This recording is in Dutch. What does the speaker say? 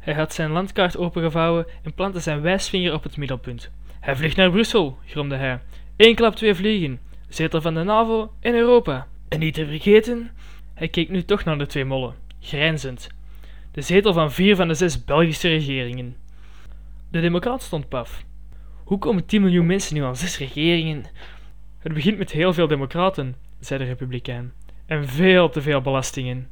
Hij had zijn landkaart opengevouwen en plantte zijn wijsvinger op het middelpunt. Hij vliegt naar Brussel, gromde hij. Eén klap twee vliegen. Zetel van de NAVO in Europa. En niet te vergeten... Hij keek nu toch naar de twee mollen, grijnzend. De zetel van vier van de zes Belgische regeringen. De democraat stond paf. Hoe komen 10 miljoen mensen nu aan zes regeringen? Het begint met heel veel democraten, zei de republikein. En veel te veel belastingen.